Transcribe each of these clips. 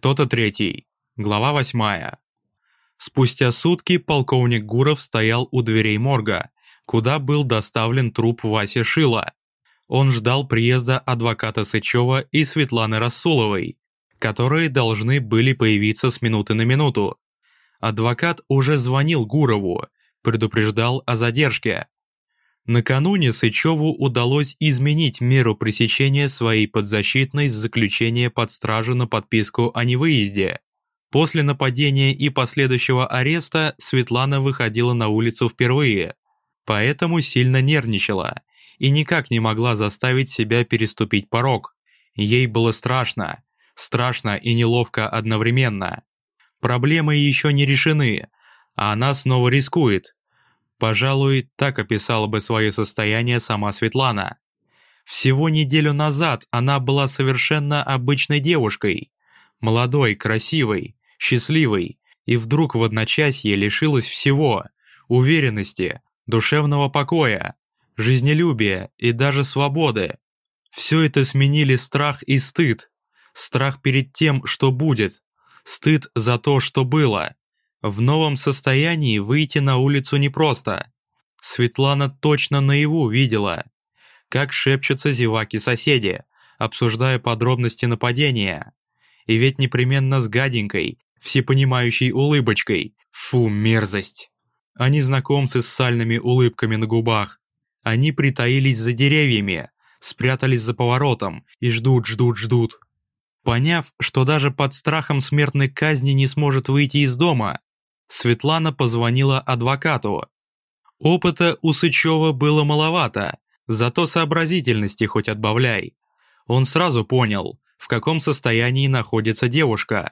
Кто-то третий. Глава восьмая. Спустя сутки полковник Гуров стоял у дверей морга, куда был доставлен труп Васи Шила. Он ждал приезда адвоката Сычева и Светланы Рассуловой, которые должны были появиться с минуты на минуту. Адвокат уже звонил Гурову, предупреждал о задержке. Накануне Сычеву удалось изменить меру пресечения своей подзащитной с заключения под стражу на подписку о невыезде. После нападения и последующего ареста Светлана выходила на улицу впервые, поэтому сильно нервничала и никак не могла заставить себя переступить порог. Ей было страшно, страшно и неловко одновременно. Проблемы еще не решены, а она снова рискует, Пожалуй, так описала бы свое состояние сама Светлана. Всего неделю назад она была совершенно обычной девушкой. Молодой, красивой, счастливой, и вдруг в одночасье лишилась всего – уверенности, душевного покоя, жизнелюбия и даже свободы. Все это сменили страх и стыд. Страх перед тем, что будет. Стыд за то, что было. В новом состоянии выйти на улицу непросто. Светлана точно наяву видела, как шепчутся зеваки-соседи, обсуждая подробности нападения. И ведь непременно с гаденькой, всепонимающей улыбочкой. Фу, мерзость. Они знакомцы с сальными улыбками на губах. Они притаились за деревьями, спрятались за поворотом и ждут, ждут, ждут. Поняв, что даже под страхом смертной казни не сможет выйти из дома, Светлана позвонила адвокату. Опыта у Сычева было маловато, зато сообразительности хоть отбавляй. Он сразу понял, в каком состоянии находится девушка.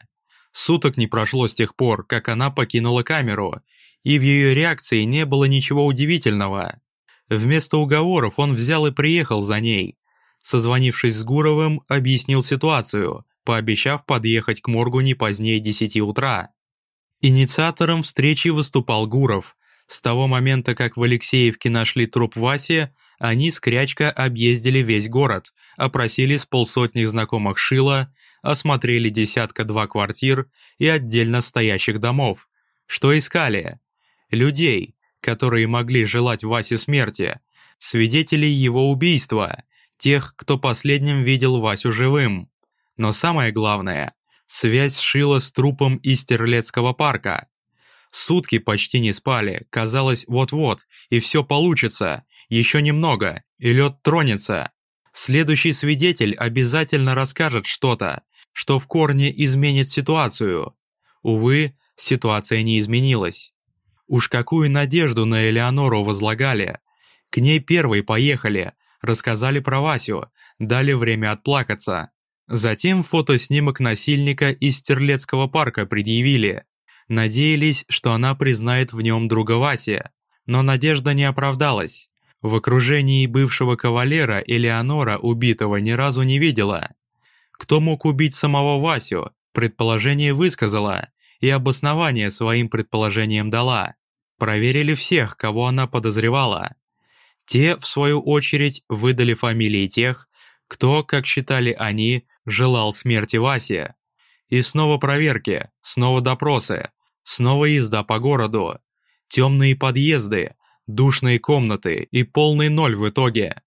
Суток не прошло с тех пор, как она покинула камеру, и в ее реакции не было ничего удивительного. Вместо уговоров он взял и приехал за ней. Созвонившись с Гуровым, объяснил ситуацию, пообещав подъехать к моргу не позднее 10 утра. Инициатором встречи выступал Гуров. С того момента, как в Алексеевке нашли труп Васи, они с Крячко объездили весь город, опросили с полсотни знакомых Шила, осмотрели десятка-два квартир и отдельно стоящих домов. Что искали? Людей, которые могли желать Васе смерти, свидетелей его убийства, тех, кто последним видел Васю живым. Но самое главное, Связь шила с трупом из Стерлецкого парка. Сутки почти не спали, казалось, вот-вот, и все получится, еще немного, и лед тронется. Следующий свидетель обязательно расскажет что-то, что в корне изменит ситуацию. Увы, ситуация не изменилась. Уж какую надежду на Элеонору возлагали. К ней первой поехали, рассказали про Васю, дали время отплакаться. Затем фотоснимок насильника из Стерлецкого парка предъявили. Надеялись, что она признает в нем друга Васи. Но надежда не оправдалась. В окружении бывшего кавалера Элеонора убитого ни разу не видела. Кто мог убить самого Васю, предположение высказала и обоснование своим предположением дала. Проверили всех, кого она подозревала. Те, в свою очередь, выдали фамилии тех, кто, как считали они, желал смерти Васе. И снова проверки, снова допросы, снова езда по городу, темные подъезды, душные комнаты и полный ноль в итоге.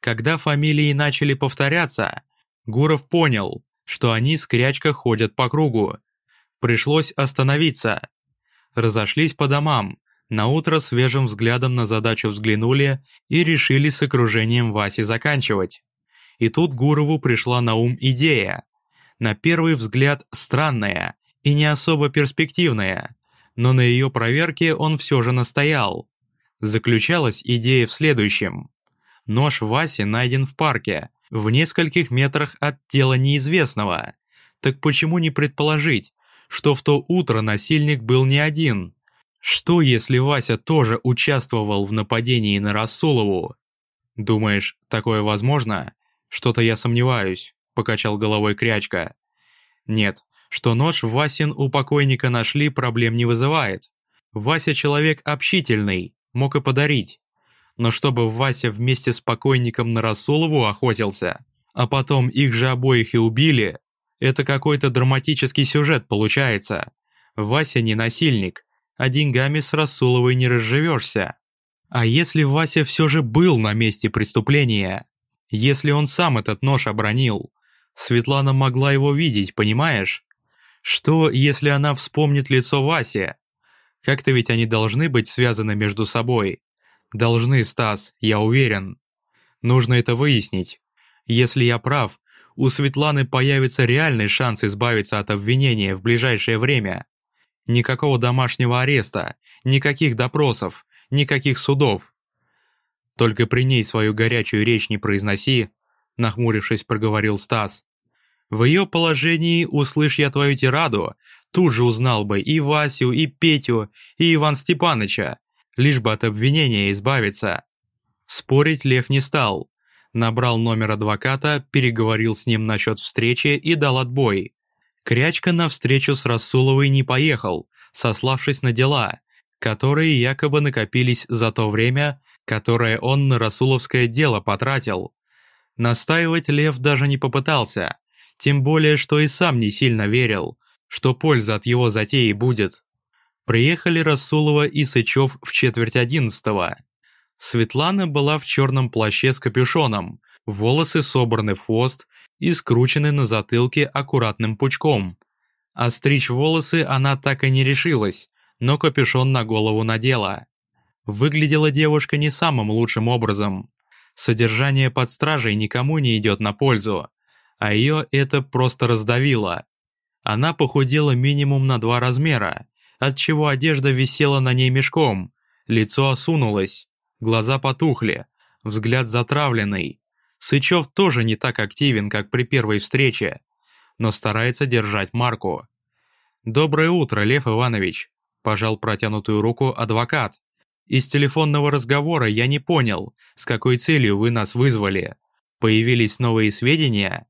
Когда фамилии начали повторяться, Гуров понял, что они с Крячко ходят по кругу. Пришлось остановиться. Разошлись по домам, наутро свежим взглядом на задачу взглянули и решили с окружением Васи заканчивать. И тут Гурову пришла на ум идея. На первый взгляд странная и не особо перспективная, но на ее проверке он все же настоял. Заключалась идея в следующем. Нож Васи найден в парке, в нескольких метрах от тела неизвестного. Так почему не предположить, что в то утро насильник был не один? Что если Вася тоже участвовал в нападении на Расулову? Думаешь, такое возможно? «Что-то я сомневаюсь», — покачал головой Крячка. «Нет, что нож Васин у покойника нашли, проблем не вызывает. Вася человек общительный, мог и подарить. Но чтобы Вася вместе с покойником на Расулову охотился, а потом их же обоих и убили, Это какой-то драматический сюжет получается. Вася не насильник, а деньгами с Расуловой не разживешься. А если Вася все же был на месте преступления? Если он сам этот нож обронил? Светлана могла его видеть, понимаешь? Что, если она вспомнит лицо Васи? Как-то ведь они должны быть связаны между собой. Должны, Стас, я уверен. Нужно это выяснить. Если я прав, у Светланы появится реальный шанс избавиться от обвинения в ближайшее время. Никакого домашнего ареста, никаких допросов, никаких судов. Только при ней свою горячую речь не произноси, нахмурившись, проговорил Стас. В ее положении, услышь я твою тираду, тут же узнал бы и Васю, и Петю, и Иван Степаныча, лишь бы от обвинения избавиться. Спорить Лев не стал. Набрал номер адвоката, переговорил с ним насчет встречи и дал отбой. Крячка на встречу с Расуловой не поехал, сославшись на дела, которые якобы накопились за то время, которое он на Расуловское дело потратил. Настаивать Лев даже не попытался, тем более, что и сам не сильно верил, что польза от его затеи будет. Приехали Расулова и Сычев в четверть одиннадцатого. Светлана была в черном плаще с капюшоном, волосы собраны в хвост и скручены на затылке аккуратным пучком. Остричь волосы она так и не решилась, но капюшон на голову надела. Выглядела девушка не самым лучшим образом. Содержание под стражей никому не идет на пользу, а ее это просто раздавило. Она похудела минимум на два размера, отчего одежда висела на ней мешком, лицо осунулось, глаза потухли, взгляд затравленный, Сычев тоже не так активен, как при первой встрече, но старается держать марку. «Доброе утро, Лев Иванович», – пожал протянутую руку адвокат. «Из телефонного разговора я не понял, с какой целью вы нас вызвали. Появились новые сведения?»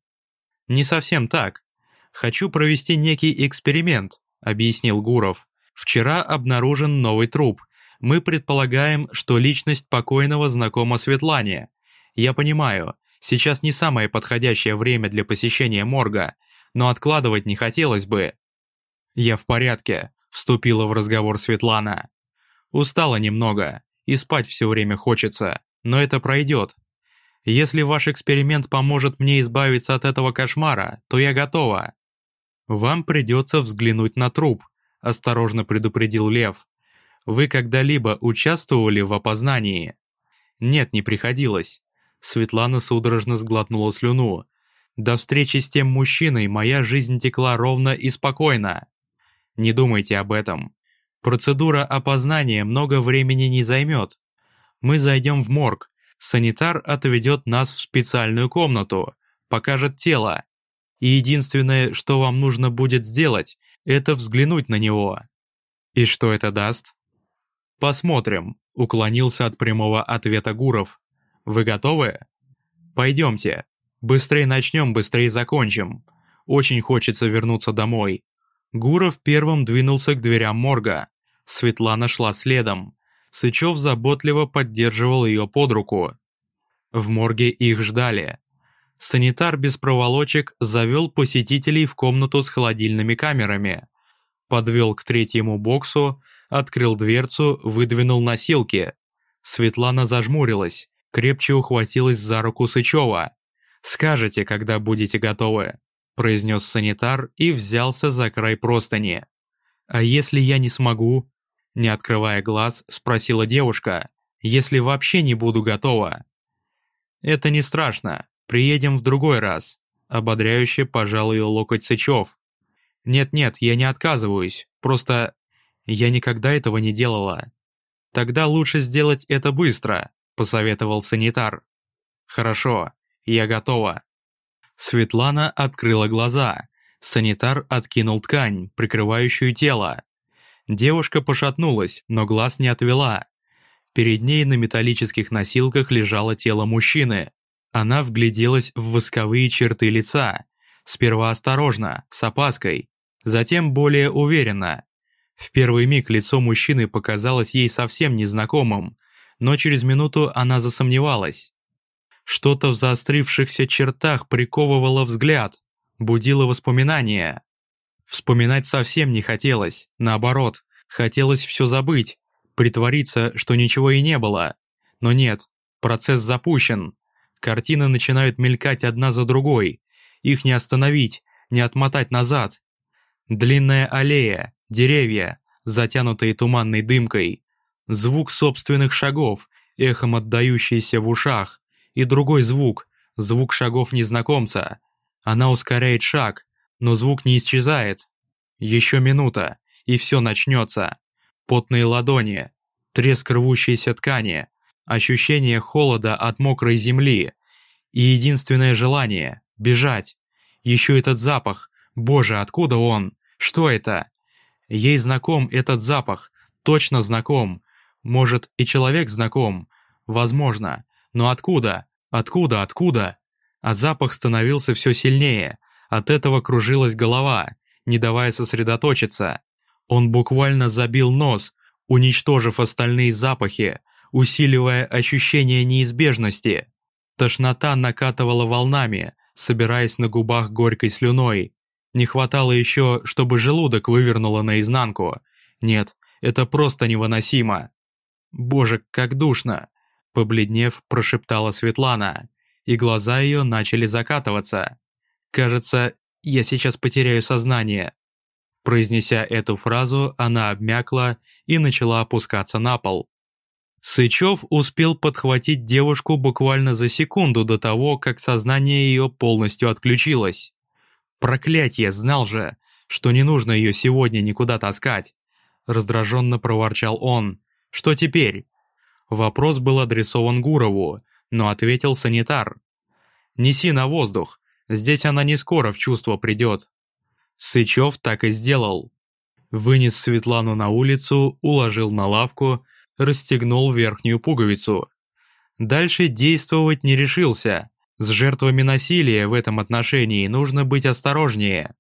«Не совсем так. Хочу провести некий эксперимент», – объяснил Гуров. «Вчера обнаружен новый труп. Мы предполагаем, что личность покойного знакома Светлане. Я понимаю, сейчас не самое подходящее время для посещения морга, но откладывать не хотелось бы. Я в порядке, вступила в разговор Светлана. Устала немного, и спать все время хочется, но это пройдет. Если ваш эксперимент поможет мне избавиться от этого кошмара, то я готова. Вам придется взглянуть на труп, осторожно предупредил Лев. Вы когда-либо участвовали в опознании? Нет, не приходилось. Светлана судорожно сглотнула слюну. До встречи с тем мужчиной моя жизнь текла ровно и спокойно. Не думайте об этом. Процедура опознания много времени не займет. Мы зайдем в морг. Санитар отведет нас в специальную комнату, покажет тело. И единственное, что вам нужно будет сделать, это взглянуть на него. И что это даст? Посмотрим, уклонился от прямого ответа Гуров. Вы готовы? Пойдемте. Быстрее начнем, быстрее закончим. Очень хочется вернуться домой. Гуров первым двинулся к дверям морга. Светлана шла следом. Сычев заботливо поддерживал ее под руку. В морге их ждали. Санитар без проволочек завел посетителей в комнату с холодильными камерами. Подвел к третьему боксу, открыл дверцу, выдвинул носилки. Светлана зажмурилась крепче ухватилась за руку Сычева. «Скажете, когда будете готовы», – произнес санитар и взялся за край простыни. «А если я не смогу?» – не открывая глаз, спросила девушка. «Если вообще не буду готова?» «Это не страшно. Приедем в другой раз», – ободряюще пожал ее локоть Сычев. «Нет-нет, я не отказываюсь. Просто я никогда этого не делала. Тогда лучше сделать это быстро посоветовал санитар. «Хорошо, я готова». Светлана открыла глаза. Санитар откинул ткань, прикрывающую тело. Девушка пошатнулась, но глаз не отвела. Перед ней на металлических носилках лежало тело мужчины. Она вгляделась в восковые черты лица. Сперва осторожно, с опаской, затем более уверенно. В первый миг лицо мужчины показалось ей совсем незнакомым, но через минуту она засомневалась. Что-то в заострившихся чертах приковывало взгляд. будило воспоминания. Вспоминать совсем не хотелось, наоборот, хотелось все забыть, притвориться, что ничего и не было. Но нет, процесс запущен. Картины начинают мелькать одна за другой. Их не остановить, не отмотать назад. Длинная аллея, деревья, затянутые туманной дымкой. Звук собственных шагов, эхом отдающийся в ушах. И другой звук, звук шагов незнакомца. Она ускоряет шаг, но звук не исчезает. Еще минута, и все начнется. Потные ладони, треск рвущейся ткани, ощущение холода от мокрой земли и единственное желание – бежать. Еще этот запах. Боже, откуда он? Что это? Ей знаком этот запах. Точно знаком. Может, и человек знаком. Возможно. Но откуда? Откуда? Откуда? А запах становился все сильнее. От этого кружилась голова, не давая сосредоточиться. Он буквально забил нос, уничтожив остальные запахи, усиливая ощущение неизбежности. Тошнота накатывала волнами, собираясь на губах горькой слюной. Не хватало еще, чтобы желудок вывернуло наизнанку. Нет, это просто невыносимо. «Боже, как душно!» Побледнев, прошептала Светлана, и глаза ее начали закатываться. «Кажется, я сейчас потеряю сознание». Произнеся эту фразу, она обмякла и начала опускаться на пол. Сычев успел подхватить девушку буквально за секунду до того, как сознание ее полностью отключилось. Проклятье, знал же, что не нужно ее сегодня никуда таскать. Раздраженно проворчал он. Что теперь? Вопрос был адресован Гурову, но ответил санитар. «Неси на воздух, здесь она не скоро в чувство придет». Сычев так и сделал. Вынес Светлану на улицу, уложил на лавку, расстегнул верхнюю пуговицу. Дальше действовать не решился. С жертвами насилия в этом отношении нужно быть осторожнее.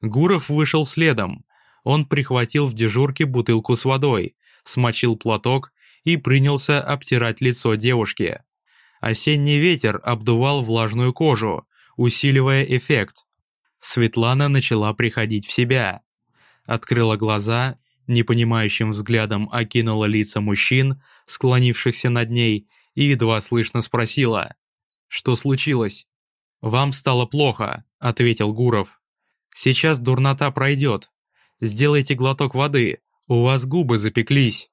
Гуров вышел следом. Он прихватил в дежурке бутылку с водой, смочил платок и принялся обтирать лицо девушки. Осенний ветер обдувал влажную кожу, усиливая эффект. Светлана начала приходить в себя. Открыла глаза непонимающим взглядом окинула лица мужчин, склонившихся над ней, и едва слышно спросила. «Что случилось?» «Вам стало плохо», — ответил Гуров. «Сейчас дурнота пройдет. Сделайте глоток воды, у вас губы запеклись».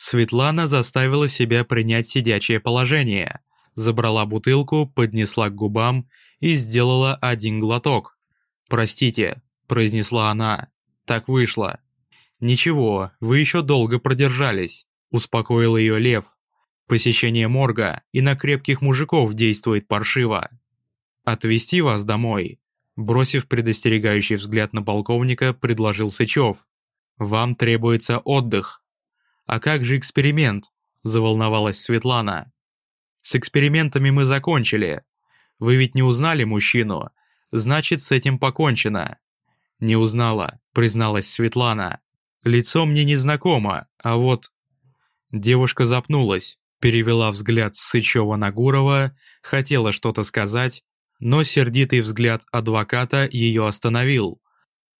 Светлана заставила себя принять сидячее положение, забрала бутылку, поднесла к губам и сделала один глоток. «Простите», — произнесла она, — «так вышло». «Ничего, вы еще долго продержались», – успокоил ее Лев. «Посещение морга и на крепких мужиков действует паршиво. Отвезти вас домой», – бросив предостерегающий взгляд на полковника, предложил Сычев. «Вам требуется отдых». «А как же эксперимент?» – заволновалась Светлана. «С экспериментами мы закончили. Вы ведь не узнали мужчину, значит, с этим покончено». «Не узнала», – призналась Светлана. Лицо мне незнакомо, а вот...» Девушка запнулась, перевела взгляд с Сычева на Гурова, хотела что-то сказать, но сердитый взгляд адвоката ее остановил.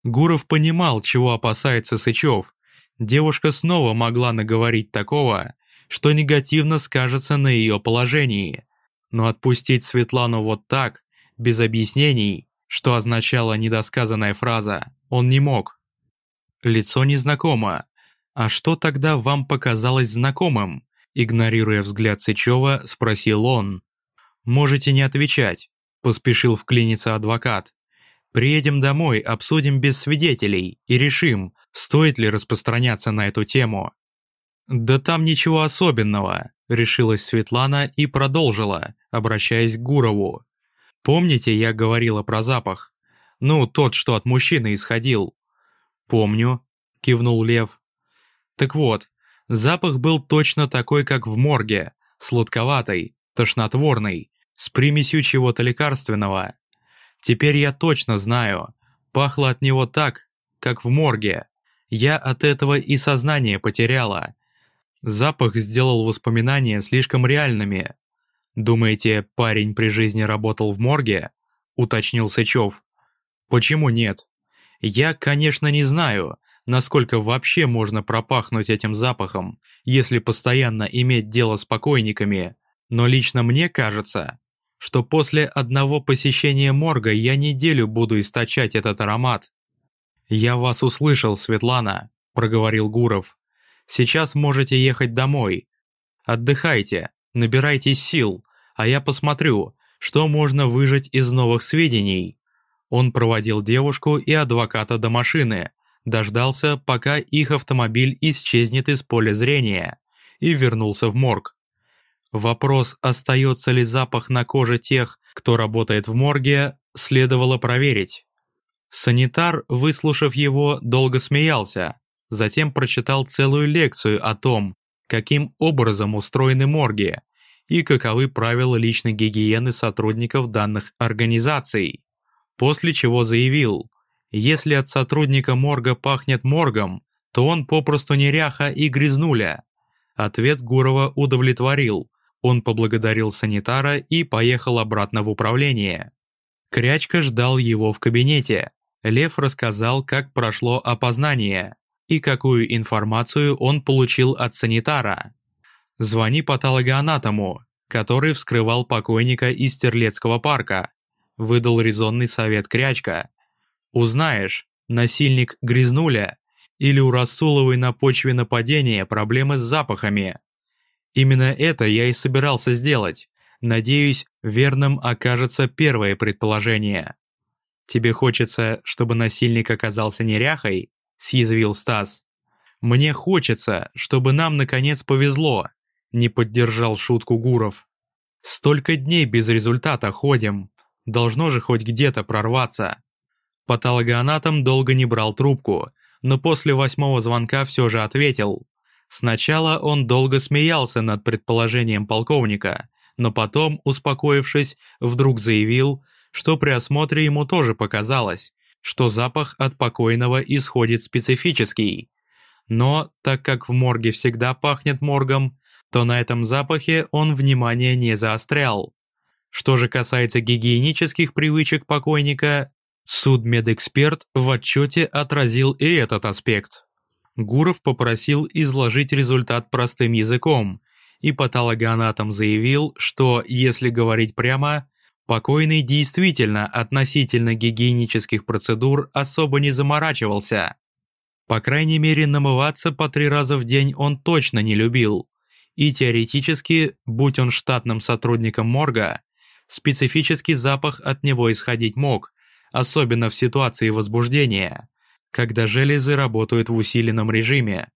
Гуров понимал, чего опасается Сычев. Девушка снова могла наговорить такого, что негативно скажется на ее положении. Но отпустить Светлану вот так, без объяснений, что означала недосказанная фраза, он не мог. Лицо незнакомо. А что тогда вам показалось знакомым? Игнорируя взгляд Сычева, спросил он. Можете не отвечать, поспешил вклиниться адвокат. Приедем домой, обсудим без свидетелей и решим, стоит ли распространяться на эту тему. Да там ничего особенного, решилась Светлана и продолжила, обращаясь к Гурову. Помните, я говорила про запах? Ну, тот, что от мужчины исходил. «Помню», — кивнул Лев. «Так вот, запах был точно такой, как в морге, сладковатый, тошнотворный, с примесью чего-то лекарственного. Теперь я точно знаю, пахло от него так, как в морге. Я от этого и сознание потеряла. Запах сделал воспоминания слишком реальными. Думаете, парень при жизни работал в морге?» — уточнил Сычев. Почему нет? Я, конечно, не знаю, насколько вообще можно пропахнуть этим запахом, если постоянно иметь дело с покойниками, но лично мне кажется, что после одного посещения морга я неделю буду источать этот аромат. «Я вас услышал, Светлана», — проговорил Гуров. «Сейчас можете ехать домой. Отдыхайте, набирайтесь сил, а я посмотрю, что можно выжать из новых сведений». Он проводил девушку и адвоката до машины, дождался, пока их автомобиль исчезнет из поля зрения, и вернулся в морг. Вопрос, остается ли запах на коже тех, кто работает в морге, следовало проверить. Санитар, выслушав его, долго смеялся, затем прочитал целую лекцию о том, каким образом устроены морги и каковы правила личной гигиены сотрудников данных организаций, после чего заявил, если от сотрудника морга пахнет моргом, то он попросту неряха и грязнуля. Ответ Гурова удовлетворил, он поблагодарил санитара и поехал обратно в управление. Крячка ждал его в кабинете. Лев рассказал, как прошло опознание и какую информацию он получил от санитара. «Звони патологоанатому, который вскрывал покойника из Терлецкого парка», выдал резонный совет Крячка. «Узнаешь, насильник грязнуля или у Расуловой на почве нападения проблемы с запахами. Именно это я и собирался сделать. Надеюсь, верным окажется первое предположение. «Тебе хочется, чтобы насильник оказался неряхой?» – съязвил Стас. «Мне хочется, чтобы нам наконец повезло», – не поддержал шутку Гуров. «Столько дней без результата ходим. Должно же хоть где-то прорваться». Патологоанатом долго не брал трубку, но после восьмого звонка все же ответил. Сначала он долго смеялся над предположением полковника, но потом, успокоившись, вдруг заявил, что при осмотре ему тоже показалось, что запах от покойного исходит специфический. Но, так как в морге всегда пахнет моргом, то на этом запахе он внимания не заострял. Что же касается гигиенических привычек покойника, судмедэксперт в отчете отразил и этот аспект. Гуров попросил изложить результат простым языком, и патологоанатом заявил, что, если говорить прямо, покойный действительно относительно гигиенических процедур особо не заморачивался. По крайней мере, намываться по три раза в день он точно не любил. И теоретически, будь он штатным сотрудником морга, специфический запах от него исходить мог, особенно в ситуации возбуждения когда железы работают в усиленном режиме.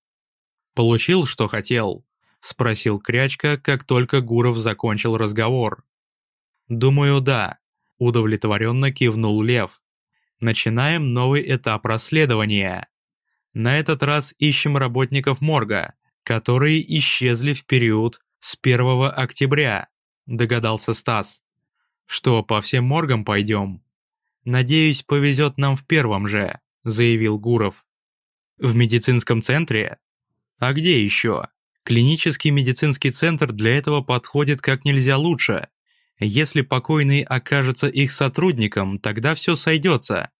«Получил, что хотел?» – спросил Крячка, как только Гуров закончил разговор. «Думаю, да», – удовлетворенно кивнул Лев. «Начинаем новый этап расследования. На этот раз ищем работников морга, которые исчезли в период с 1 октября», – догадался Стас. «Что, по всем моргам пойдем?» «Надеюсь, повезет нам в первом же», — заявил Гуров. «В медицинском центре? А где еще? Клинический медицинский центр для этого подходит как нельзя лучше. Если покойный окажется их сотрудником, тогда все сойдется.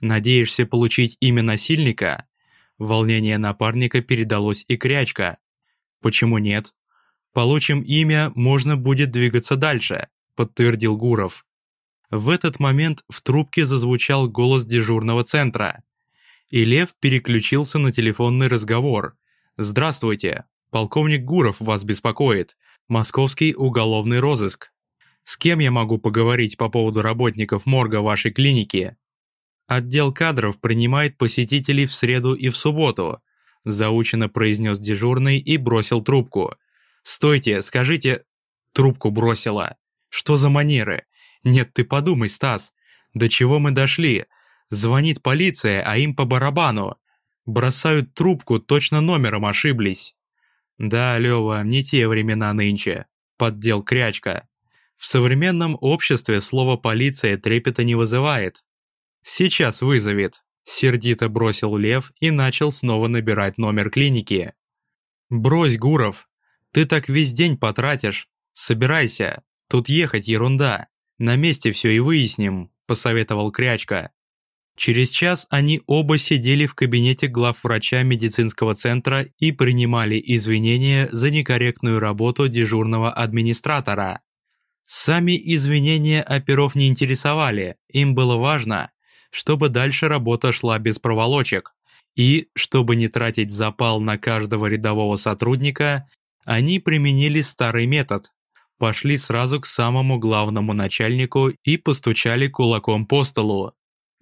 Надеешься получить имя насильника?» Волнение напарника передалось и крячка. «Почему нет? Получим имя, можно будет двигаться дальше», — подтвердил Гуров. В этот момент в трубке зазвучал голос дежурного центра. И Лев переключился на телефонный разговор. «Здравствуйте, полковник Гуров вас беспокоит. Московский уголовный розыск. С кем я могу поговорить по поводу работников морга вашей клиники?» «Отдел кадров принимает посетителей в среду и в субботу», заучено произнес дежурный и бросил трубку. «Стойте, скажите...» Трубку бросила. «Что за манеры? Нет, ты подумай, Стас. До чего мы дошли? Звонит полиция, а им по барабану. Бросают трубку, точно номером ошиблись. Да, Лёва, не те времена нынче. Поддел крячка. В современном обществе слово «полиция» трепета не вызывает. Сейчас вызовет. Сердито бросил Лев и начал снова набирать номер клиники. «Брось, Гуров, ты так весь день потратишь. Собирайся, тут ехать ерунда. На месте все и выясним», — посоветовал Крячка. Через час они оба сидели в кабинете главврача медицинского центра и принимали извинения за некорректную работу дежурного администратора. Сами извинения оперов не интересовали, им было важно, чтобы дальше работа шла без проволочек. И, чтобы не тратить запал на каждого рядового сотрудника, они применили старый метод. Пошли сразу к самому главному начальнику и постучали кулаком по столу.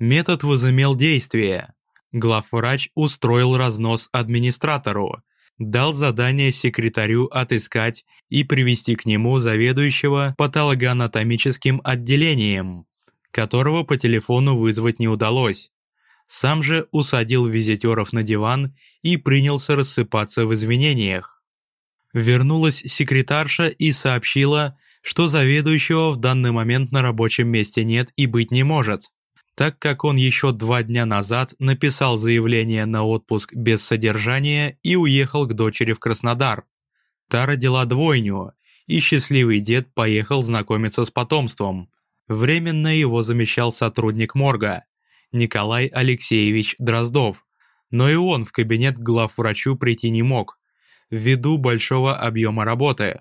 Метод возымел действие. Главврач устроил разнос администратору, дал задание секретарю отыскать и привести к нему заведующего патологоанатомическим отделением, которого по телефону вызвать не удалось. Сам же усадил визитеров на диван и принялся рассыпаться в извинениях. Вернулась секретарша и сообщила, что заведующего в данный момент на рабочем месте нет и быть не может так как он еще два дня назад написал заявление на отпуск без содержания и уехал к дочери в Краснодар. Та родила двойню, и счастливый дед поехал знакомиться с потомством. Временно его замещал сотрудник морга, Николай Алексеевич Дроздов, но и он в кабинет главврачу прийти не мог, ввиду большого объема работы.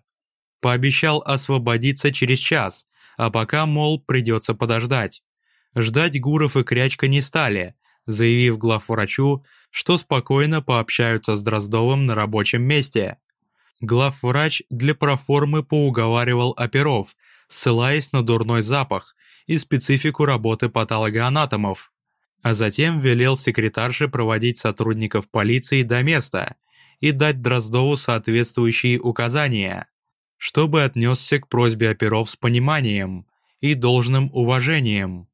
Пообещал освободиться через час, а пока, мол, придется подождать. Ждать Гуров и Крячка не стали, заявив главврачу, что спокойно пообщаются с Дроздовым на рабочем месте. Главврач для проформы поуговаривал оперов, ссылаясь на дурной запах и специфику работы патологоанатомов, а затем велел секретарше проводить сотрудников полиции до места и дать Дроздову соответствующие указания, чтобы отнесся к просьбе оперов с пониманием и должным уважением.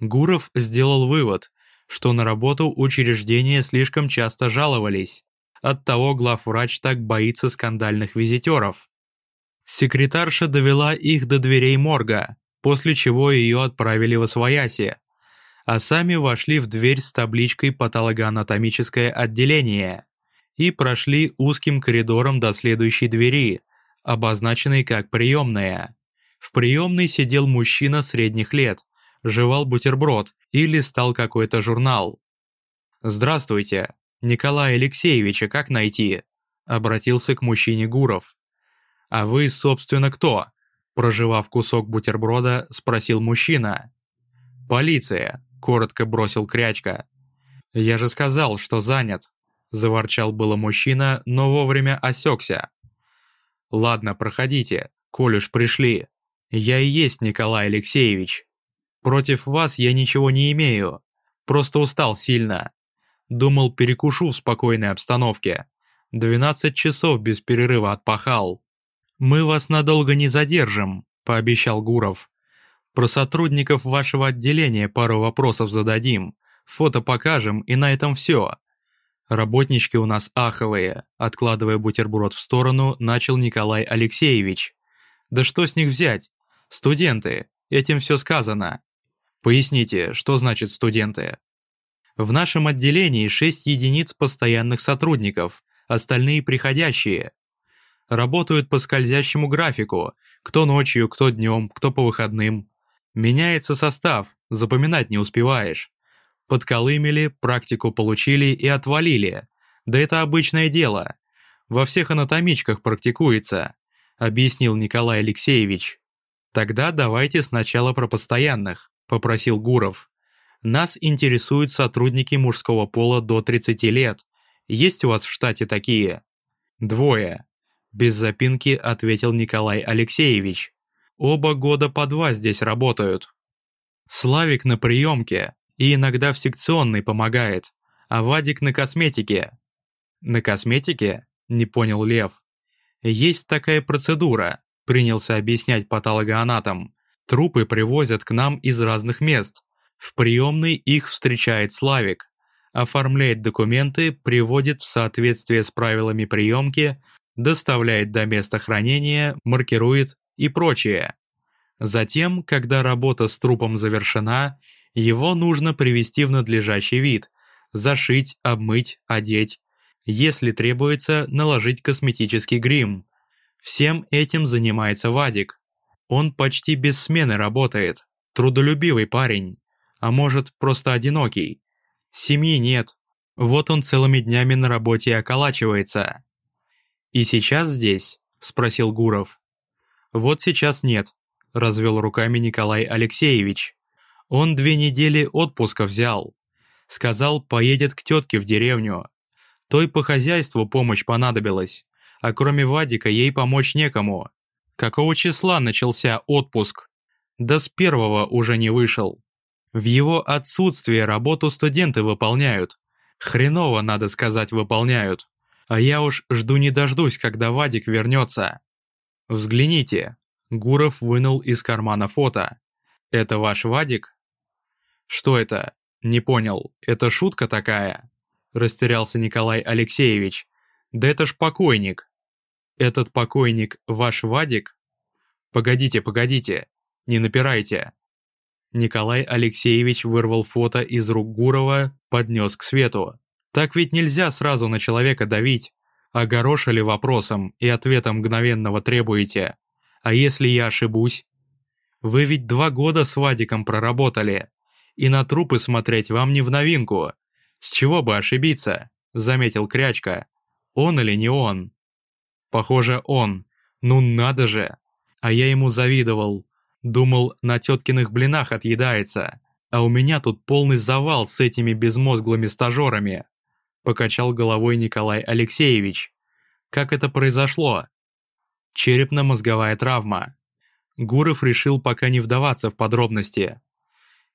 Гуров сделал вывод, что на работу учреждения слишком часто жаловались. Оттого главврач так боится скандальных визитеров. Секретарша довела их до дверей морга, после чего ее отправили в Освояси, а сами вошли в дверь с табличкой «Патологоанатомическое отделение» и прошли узким коридором до следующей двери, обозначенной как приемная. В приемной сидел мужчина средних лет, жевал бутерброд и листал какой-то журнал. «Здравствуйте, Николай Алексеевича как найти?» — обратился к мужчине Гуров. «А вы, собственно, кто?» — прожевав кусок бутерброда, спросил мужчина. «Полиция», — коротко бросил Крячка. «Я же сказал, что занят», — заворчал было мужчина, но вовремя осекся. «Ладно, проходите, коль уж пришли. Я и есть Николай Алексеевич». Против вас я ничего не имею. Просто устал сильно. Думал, перекушу в спокойной обстановке. 12 часов без перерыва отпахал. Мы вас надолго не задержим, пообещал Гуров. Про сотрудников вашего отделения пару вопросов зададим. Фото покажем, и на этом все. Работнички у нас аховые, откладывая бутерброд в сторону, начал Николай Алексеевич. Да что с них взять? Студенты, этим все сказано. Поясните, что значит студенты? В нашем отделении 6 единиц постоянных сотрудников, остальные приходящие. Работают по скользящему графику, кто ночью, кто днем, кто по выходным. Меняется состав, запоминать не успеваешь. Подколымели, практику получили и отвалили. Да это обычное дело. Во всех анатомичках практикуется, объяснил Николай Алексеевич. Тогда давайте сначала про постоянных попросил Гуров. «Нас интересуют сотрудники мужского пола до 30 лет. Есть у вас в штате такие?» «Двое», — без запинки ответил Николай Алексеевич. «Оба года по два здесь работают. Славик на приемке и иногда в секционной помогает, а Вадик на косметике». «На косметике?» — не понял Лев. «Есть такая процедура», — принялся объяснять патологоанатом. Трупы привозят к нам из разных мест. В приемной их встречает Славик. Оформляет документы, приводит в соответствие с правилами приемки, доставляет до места хранения, маркирует и прочее. Затем, когда работа с трупом завершена, его нужно привести в надлежащий вид, зашить, обмыть, одеть. Если требуется, наложить косметический грим. Всем этим занимается Вадик. Он почти без смены работает, трудолюбивый парень. А может, просто одинокий? Семьи нет. Вот он целыми днями на работе околачивается. «И сейчас здесь?» – спросил Гуров. «Вот сейчас нет», – развел руками Николай Алексеевич. «Он две недели отпуска взял. Сказал, поедет к тетке в деревню. Той по хозяйству помощь понадобилась, а кроме Вадика ей помочь некому. Какого числа начался отпуск? Да с первого уже не вышел. В его отсутствие работу студенты выполняют. Хреново, надо сказать, выполняют. А я уж жду не дождусь, когда Вадик вернется. Взгляните. Гуров вынул из кармана фото. Это ваш Вадик? Что это? Не понял. Это шутка такая? Растерялся Николай Алексеевич. Да это ж покойник. Этот покойник ваш Вадик? Погодите, погодите. Не напирайте. Николай Алексеевич вырвал фото из рук Гурова, поднес к свету. Так ведь нельзя сразу на человека давить. Огорошили вопросом и ответом мгновенного требуете. А если я ошибусь? Вы ведь два года с Вадиком проработали. И на трупы смотреть вам не в новинку. С чего бы ошибиться? Заметил Крячка. Он или не он? Похоже, он. Ну надо же. А я ему завидовал. Думал, на теткиных блинах отъедается, а у меня тут полный завал с этими безмозглыми стажерами. Покачал головой Николай Алексеевич. Как это произошло? Черепно-мозговая травма. Гуров решил пока не вдаваться в подробности.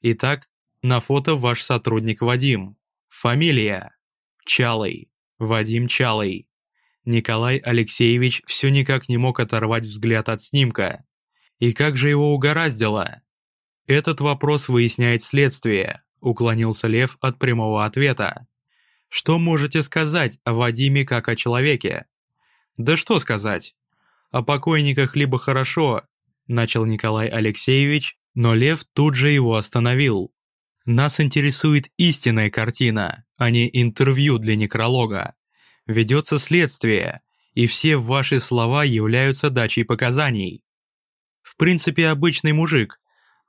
Итак, на фото ваш сотрудник Вадим. Фамилия. Чалый. Вадим Чалый. Николай Алексеевич все никак не мог оторвать взгляд от снимка. И как же его угораздило? Этот вопрос выясняет следствие, уклонился Лев от прямого ответа. Что можете сказать о Вадиме как о человеке? Да что сказать? О покойниках либо хорошо, начал Николай Алексеевич, но Лев тут же его остановил. Нас интересует истинная картина, а не интервью для некролога. Ведется следствие, и все ваши слова являются дачей показаний. В принципе, обычный мужик.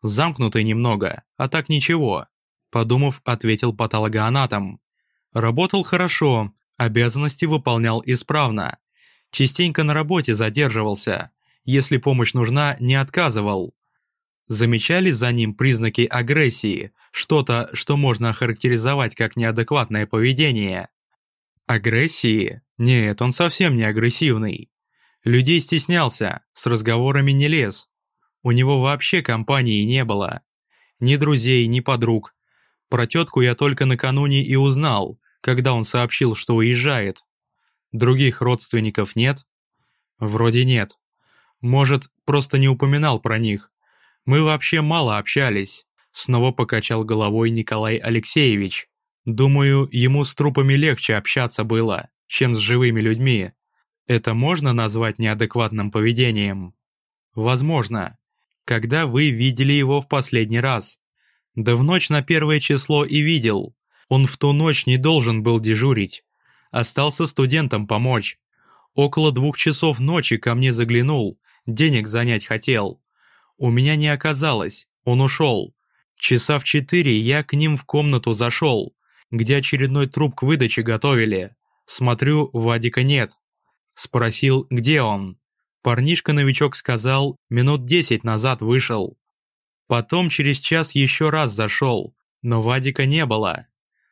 Замкнутый немного, а так ничего. Подумав, ответил патологоанатом. Работал хорошо, обязанности выполнял исправно. Частенько на работе задерживался. Если помощь нужна, не отказывал. Замечали за ним признаки агрессии, что-то, что можно охарактеризовать как неадекватное поведение? Агрессии? Нет, он совсем не агрессивный. Людей стеснялся, с разговорами не лез. У него вообще компании не было. Ни друзей, ни подруг. Про тетку я только накануне и узнал, когда он сообщил, что уезжает. Других родственников нет? Вроде нет. Может, просто не упоминал про них. Мы вообще мало общались. Снова покачал головой Николай Алексеевич. Думаю, ему с трупами легче общаться было, чем с живыми людьми. Это можно назвать неадекватным поведением? Возможно. Когда вы видели его в последний раз? Да в ночь на первое число и видел. Он в ту ночь не должен был дежурить. Остался студентам помочь. Около двух часов ночи ко мне заглянул, денег занять хотел. У меня не оказалось, он ушел. Часа в четыре я к ним в комнату зашел, где очередной труп к выдаче готовили. Смотрю, Вадика нет. Спросил, где он. Парнишка-новичок сказал, минут десять назад вышел. Потом через час еще раз зашел, но Вадика не было.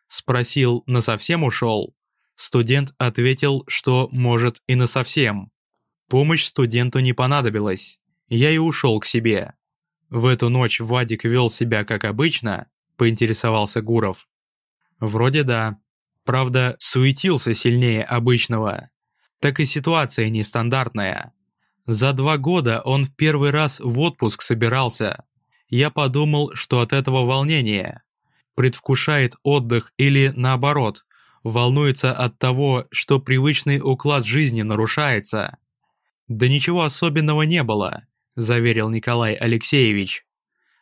Спросил, насовсем ушел. Студент ответил, что, может, и насовсем. Помощь студенту не понадобилась. Я и ушел к себе. В эту ночь Вадик вел себя как обычно, поинтересовался Гуров. Вроде да. Правда, суетился сильнее обычного так и ситуация нестандартная. За два года он в первый раз в отпуск собирался. Я подумал, что от этого волнения. Предвкушает отдых или наоборот, волнуется от того, что привычный уклад жизни нарушается. «Да ничего особенного не было», – заверил Николай Алексеевич.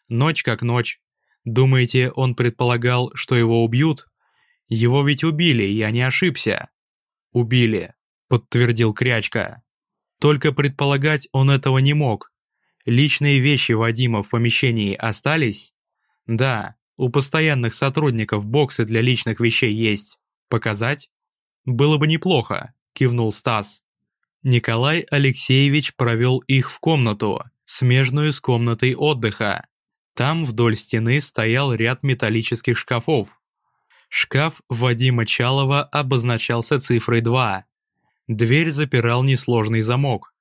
«Ночь как ночь. Думаете, он предполагал, что его убьют? Его ведь убили, я не ошибся». «Убили подтвердил Крячка. Только предполагать он этого не мог. Личные вещи Вадима в помещении остались? Да, У постоянных сотрудников боксы для личных вещей есть. Показать? Было бы неплохо, кивнул Стас. Николай Алексеевич провел их в комнату, смежную с комнатой отдыха. Там вдоль стены стоял ряд металлических шкафов. Шкаф Вадима Чалова обозначался цифрой 2. Дверь запирал несложный замок.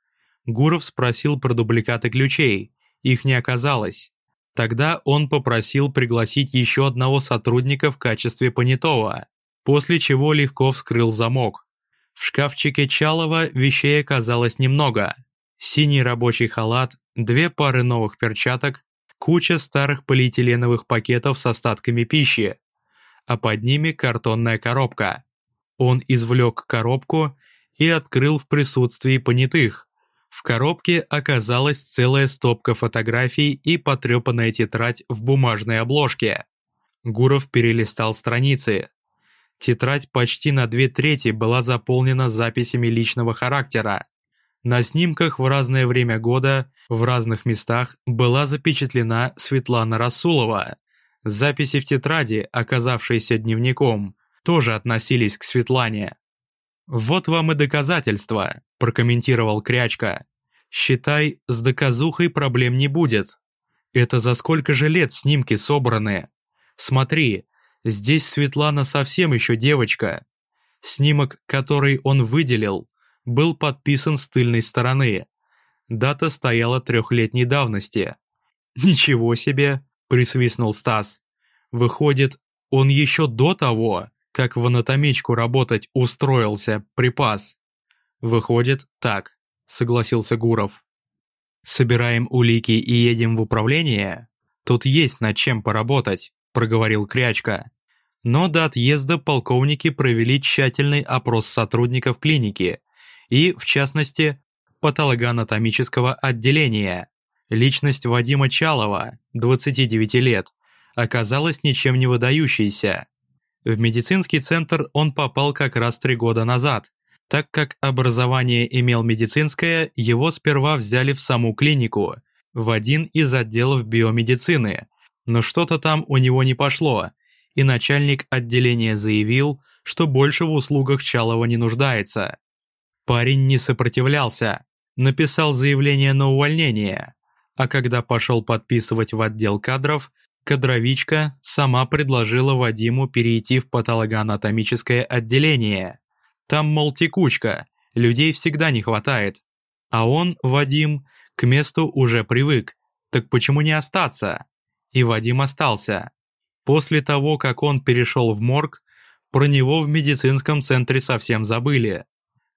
Гуров спросил про дубликаты ключей, их не оказалось. Тогда он попросил пригласить еще одного сотрудника в качестве понятого, после чего легко вскрыл замок. В шкафчике Чалова вещей оказалось немного. Синий рабочий халат, две пары новых перчаток, куча старых полиэтиленовых пакетов с остатками пищи, а под ними картонная коробка. Он извлек коробку и открыл в присутствии понятых. В коробке оказалась целая стопка фотографий и потрепанная тетрадь в бумажной обложке. Гуров перелистал страницы. Тетрадь почти на две трети была заполнена записями личного характера. На снимках в разное время года, в разных местах была запечатлена Светлана Расулова. Записи в тетради, оказавшиеся дневником, тоже относились к Светлане. «Вот вам и доказательства», – прокомментировал Крячка. «Считай, с доказухой проблем не будет. Это за сколько же лет снимки собраны? Смотри, здесь Светлана совсем еще девочка. Снимок, который он выделил, был подписан с тыльной стороны. Дата стояла трехлетней давности. «Ничего себе!» – присвистнул Стас. «Выходит, он еще до того, как в анатомичку работать устроился, припас». «Выходит, так», – согласился Гуров. «Собираем улики и едем в управление? Тут есть над чем поработать», – проговорил Крячка. Но до отъезда полковники провели тщательный опрос сотрудников клиники и, в частности, патологоанатомического отделения. Личность Вадима Чалова, 29 лет, оказалась ничем не выдающейся. В медицинский центр он попал как раз три года назад. Так как образование имел медицинское, его сперва взяли в саму клинику, в один из отделов биомедицины. Но что-то там у него не пошло, и начальник отделения заявил, что больше в услугах Чалова не нуждается. Парень не сопротивлялся, написал заявление на увольнение, а когда пошел подписывать в отдел кадров, кадровичка сама предложила Вадиму перейти в патологоанатомическое отделение. Там, мол, текучка, людей всегда не хватает. А он, Вадим, к месту уже привык, так почему не остаться? И Вадим остался. После того, как он перешел в морг, про него в медицинском центре совсем забыли.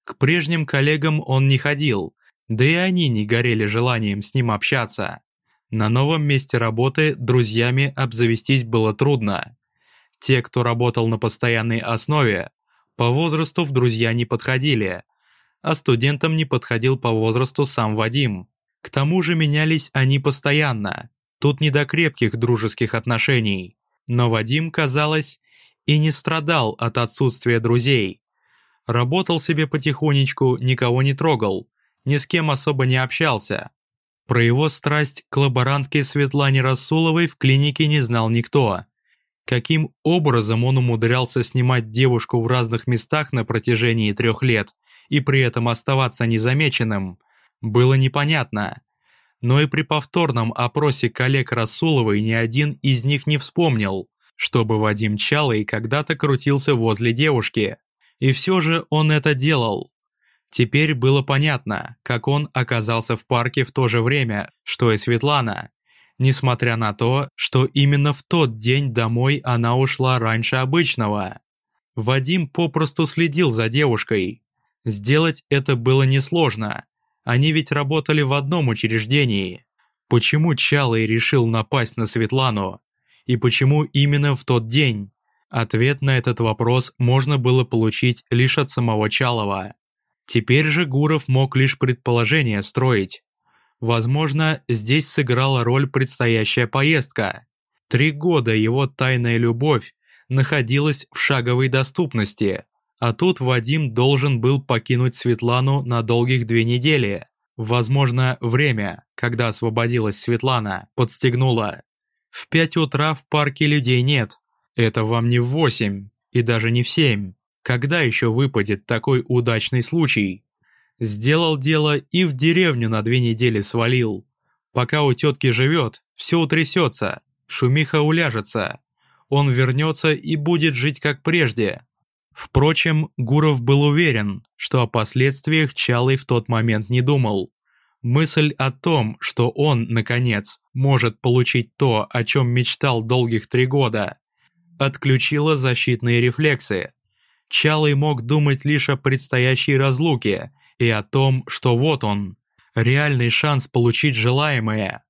К прежним коллегам он не ходил, да и они не горели желанием с ним общаться. На новом месте работы друзьями обзавестись было трудно. Те, кто работал на постоянной основе, по возрасту в друзья не подходили, а студентам не подходил по возрасту сам Вадим. К тому же менялись они постоянно, тут не до крепких дружеских отношений. Но Вадим, казалось, и не страдал от отсутствия друзей. Работал себе потихонечку, никого не трогал, ни с кем особо не общался. Про его страсть к лаборантке Светлане Расуловой в клинике не знал никто. Каким образом он умудрялся снимать девушку в разных местах на протяжении трех лет и при этом оставаться незамеченным, было непонятно. Но и при повторном опросе коллег Расуловой ни один из них не вспомнил, чтобы Вадим Чалый когда-то крутился возле девушки. И все же он это делал. Теперь было понятно, как он оказался в парке в то же время, что и Светлана, несмотря на то, что именно в тот день домой она ушла раньше обычного. Вадим попросту следил за девушкой. Сделать это было несложно, они ведь работали в одном учреждении. Почему Чалый решил напасть на Светлану? И почему именно в тот день? Ответ на этот вопрос можно было получить лишь от самого Чалова. Теперь же Гуров мог лишь предположение строить. Возможно, здесь сыграла роль предстоящая поездка. Три года его тайная любовь находилась в шаговой доступности, а тут Вадим должен был покинуть Светлану на долгих две недели. Возможно, время, когда освободилась Светлана, подстегнуло. В пять утра в парке людей нет. Это вам не в восемь, и даже не в семь. Когда еще выпадет такой удачный случай? Сделал дело и в деревню на две недели свалил. Пока у тетки живет, все утрясется, шумиха уляжется. Он вернется и будет жить как прежде. Впрочем, Гуров был уверен, что о последствиях Чалый в тот момент не думал. Мысль о том, что он, наконец, может получить то, о чем мечтал долгих три года, отключила защитные рефлексы. Чалый мог думать лишь о предстоящей разлуке и о том, что вот он, реальный шанс получить желаемое.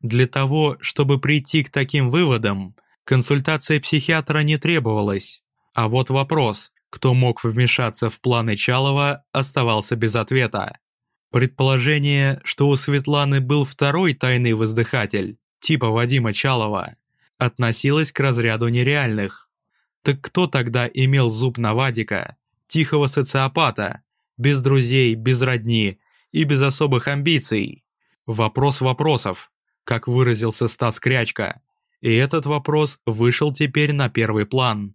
Для того, чтобы прийти к таким выводам, консультация психиатра не требовалась. А вот вопрос, кто мог вмешаться в планы Чалова, оставался без ответа. Предположение, что у Светланы был второй тайный воздыхатель, типа Вадима Чалова, относилось к разряду нереальных. Так кто тогда имел зуб на Вадика, тихого социопата, без друзей, без родни и без особых амбиций? Вопрос вопросов, как выразился Стас Крячка. И этот вопрос вышел теперь на первый план.